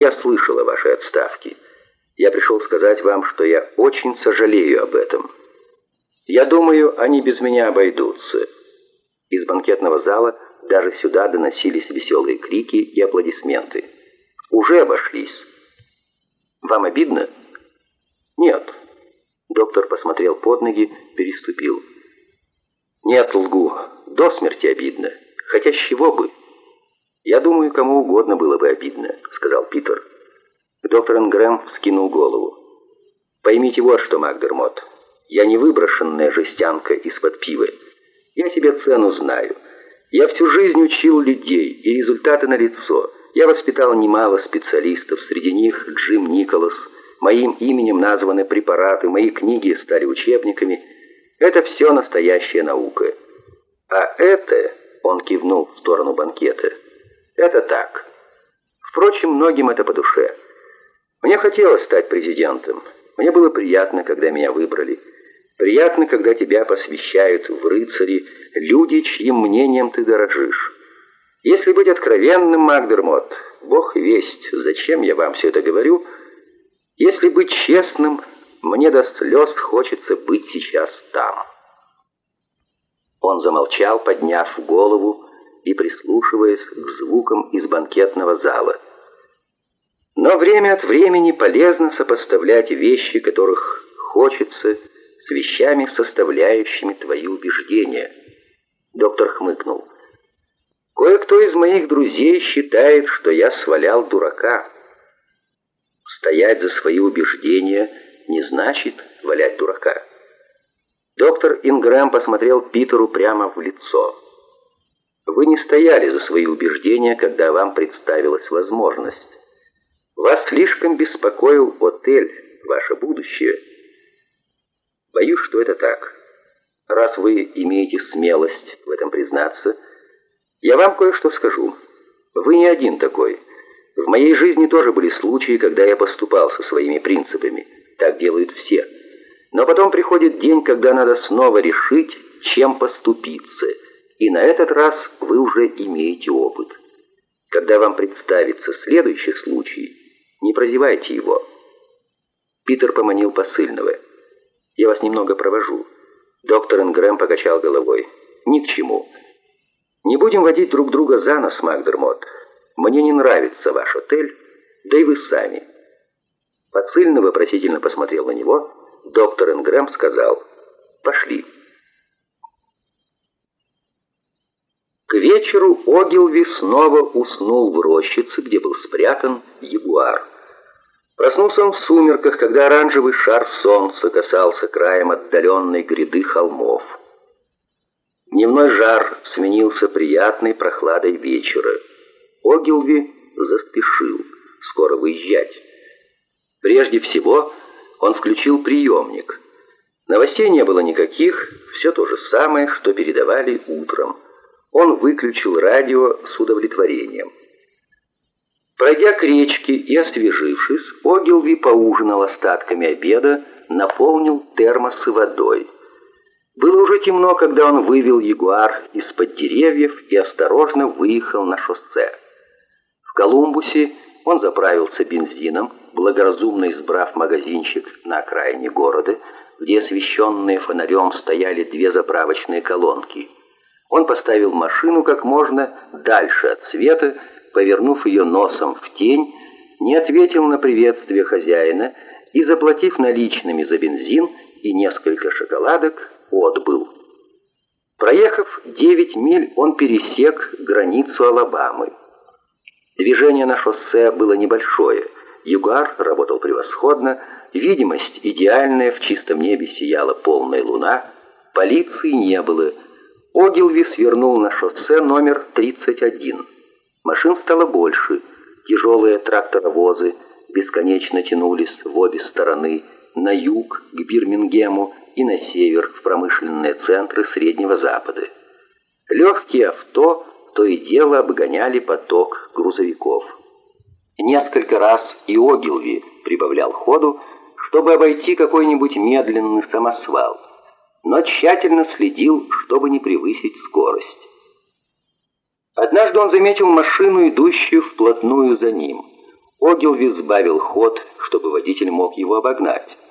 Я слышал о вашей отставке. Я пришел сказать вам, что я очень сожалею об этом. Я думаю, они без меня обойдутся». Из банкетного зала даже сюда доносились веселые крики и аплодисменты. «Уже обошлись». «Вам обидно?» «Нет». Доктор посмотрел под ноги, переступил. «Нет, лгу. До смерти обидно. Хотя с чего бы?» «Я думаю, кому угодно было бы обидно», — сказал Питер. Доктор Энгрэм вскинул голову. «Поймите вот что, Макдермот. Я не выброшенная жестянка из-под пива. Я себе цену знаю. Я всю жизнь учил людей, и результаты налицо. Я воспитал немало специалистов, среди них Джим Николас. Моим именем названы препараты, мои книги стали учебниками. Это все настоящая наука. А это, он кивнул в сторону банкета, это так. Впрочем, многим это по душе. Мне хотелось стать президентом. Мне было приятно, когда меня выбрали. Приятно, когда тебя посвящают в рыцари люди, чьим мнением ты дорожишь. Если быть откровенным, Макдермот, бог весть, зачем я вам все это говорю, если быть честным, мне до слез хочется быть сейчас там. Он замолчал, подняв голову и прислушиваясь к звукам из банкетного зала. Но время от времени полезно сопоставлять вещи, которых хочется, с вещами, составляющими твои убеждения. Доктор хмыкнул. Кое-кто из моих друзей считает, что я свалял дурака. Стоять за свои убеждения не значит валять дурака. Доктор Ингрэм посмотрел Питеру прямо в лицо. Вы не стояли за свои убеждения, когда вам представилась возможность. Вас слишком беспокоил отель, ваше будущее. Боюсь, что это так. Раз вы имеете смелость в этом признаться, я вам кое-что скажу. Вы не один такой. В моей жизни тоже были случаи, когда я поступал со своими принципами. Так делают все. Но потом приходит день, когда надо снова решить, чем поступиться. И на этот раз вы уже имеете опыт. Когда вам представится следующий случай, не прозевайте его. Питер поманил посыльного. Я вас немного провожу». Доктор Ингрэм покачал головой. «Ни к чему. Не будем водить друг друга за нос, Макдермот. Мне не нравится ваш отель, да и вы сами». Подсыльный вопросительно посмотрел на него. Доктор Ингрэм сказал «Пошли». К вечеру Огилви снова уснул в рощице, где был спрятан ягуар. Проснулся он в сумерках, когда оранжевый шар солнца касался краем отдаленной гряды холмов. Дневной жар сменился приятной прохладой вечера. Огилви заспешил скоро выезжать. Прежде всего он включил приемник. Новостей не было никаких, все то же самое, что передавали утром. Он выключил радио с удовлетворением. Пройдя к речке и освежившись, Огилви поужинал остатками обеда, наполнил термосы водой. Было уже темно, когда он вывел ягуар из-под деревьев и осторожно выехал на шоссе. В Колумбусе он заправился бензином, благоразумно избрав магазинчик на окраине города, где освещенные фонарем стояли две заправочные колонки. Он поставил машину как можно дальше от света, повернув ее носом в тень, не ответил на приветствие хозяина и, заплатив наличными за бензин и несколько шоколадок, отбыл. Проехав 9 миль, он пересек границу Алабамы. Движение на шоссе было небольшое. Югар работал превосходно, видимость идеальная, в чистом небе сияла полная луна, полиции не было. Огилви свернул на шоссе номер 31. Машин стало больше. Тяжелые тракторовозы бесконечно тянулись в обе стороны, на юг, к Бирмингему, и на север, в промышленные центры Среднего Запада. Легкие авто то и дело обгоняли поток грузовиков. Несколько раз и Огилви прибавлял ходу, чтобы обойти какой-нибудь медленный самосвал, но тщательно следил, чтобы не превысить скорость. Однажды он заметил машину, идущую вплотную за ним. Огилви сбавил ход, чтобы водитель мог его обогнать.